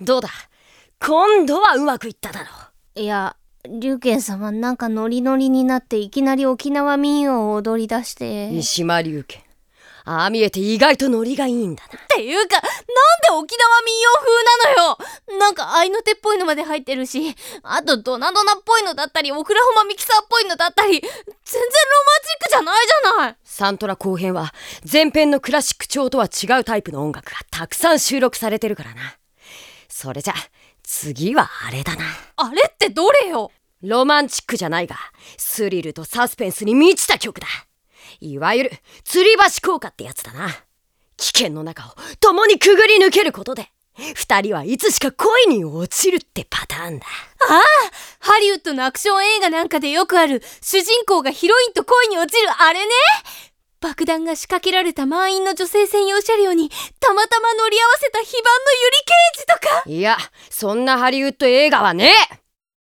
どうだ？今度はうまくいっただろいや龍賢様なんかノリノリになっていきなり沖縄民謡を踊り出して。三島龍拳。ああ見えて意外とノリがいいんだな。っていうかなんで沖縄民謡風なのよ。なんか合いの手っぽいのまで入ってるしあとドナドナっぽいのだったりオクラホマミキサーっぽいのだったり全然ロマンチックじゃないじゃない。サントラ後編は前編のクラシック調とは違うタイプの音楽がたくさん収録されてるからなそれじゃ次はあれだな。あれってどれよ？ロマンチックじゃないがスリルとサスペンスに満ちた曲だ。いわゆる吊り橋効果ってやつだな。危険の中を共にくぐり抜けることで二人はいつしか恋に落ちるってパターンだ。ああハリウッドのアクション映画なんかでよくある主人公がヒロインと恋に落ちるあれね？爆弾が仕掛けられた満員の女性専用車両にたまたま乗り合わせた非番のユリ刑事とかいやそんなハリウッド映画はねえ。